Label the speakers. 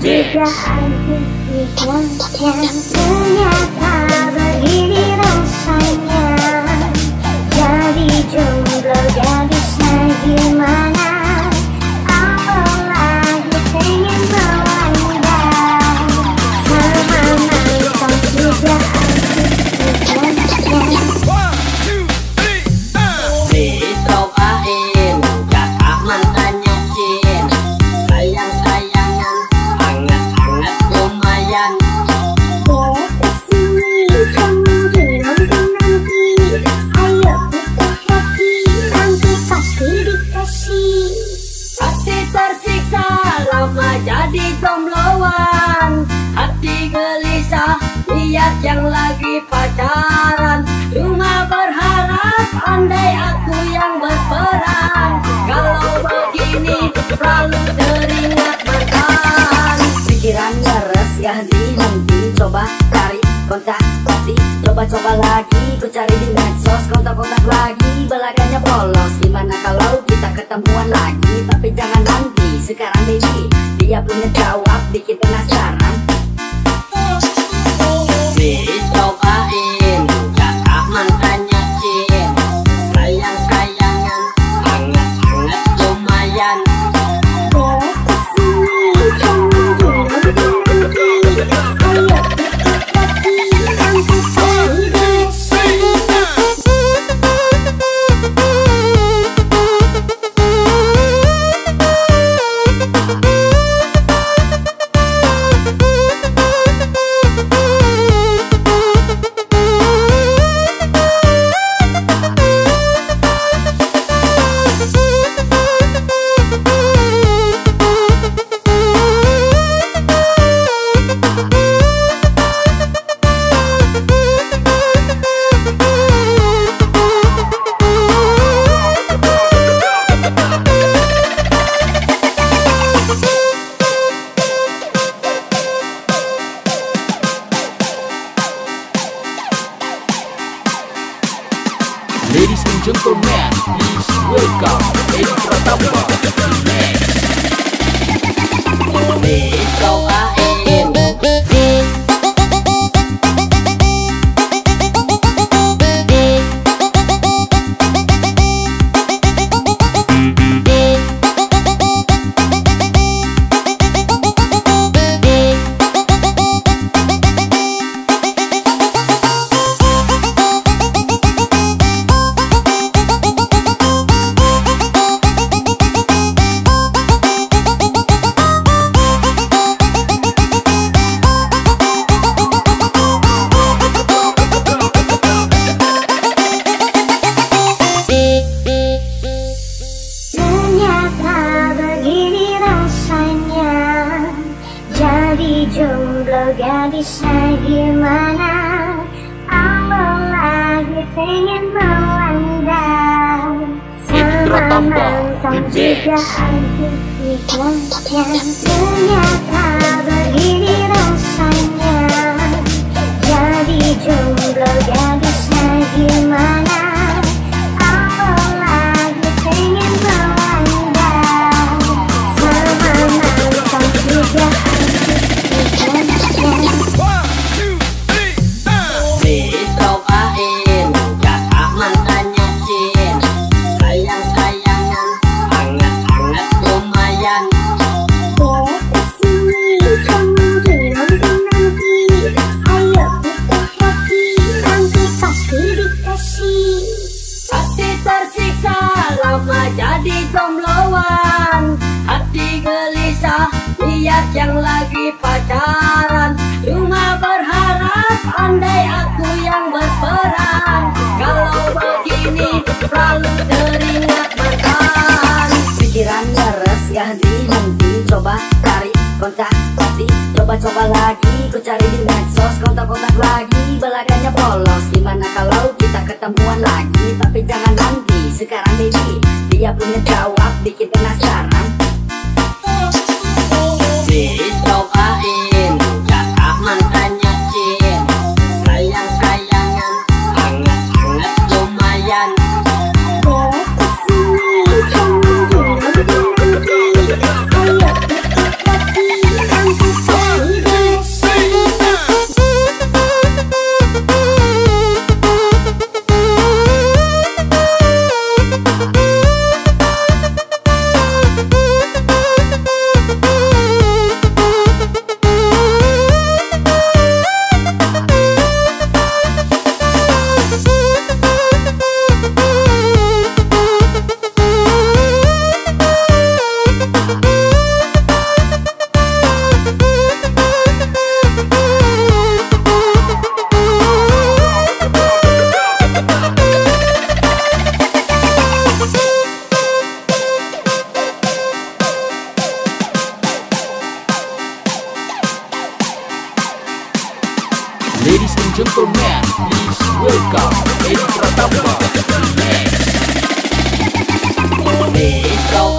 Speaker 1: 只想爱你一天两遍
Speaker 2: 三不 lama jadi jombloan. Hati gelisah lihat yang lagi pacaran. Cuma berharap andai aku yang berperan. Kalau begini selalu teringat Tapi jangan nanti sekarang baby Dia punya jawab bikin penasaran. Dicobain
Speaker 3: gentlemen, please welcome Edi Pratama
Speaker 1: jomblo gadisnya gimana Allah lagi pengen melanda? Sama mantan juga
Speaker 3: Best.
Speaker 1: ada nikmatnya Ternyata begini rasanya. Jadi jomblo gadisnya
Speaker 2: coba cari kontak hati Coba-coba lagi ku cari di medsos. Kontak-kontak lagi Belakangnya polos Gimana kalau kita ketemuan lagi? Tapi jangan nanti sekarang baby Dia punya jawab bikin penasaran gentlemen, please welcome Edi Pratama. Oleh kau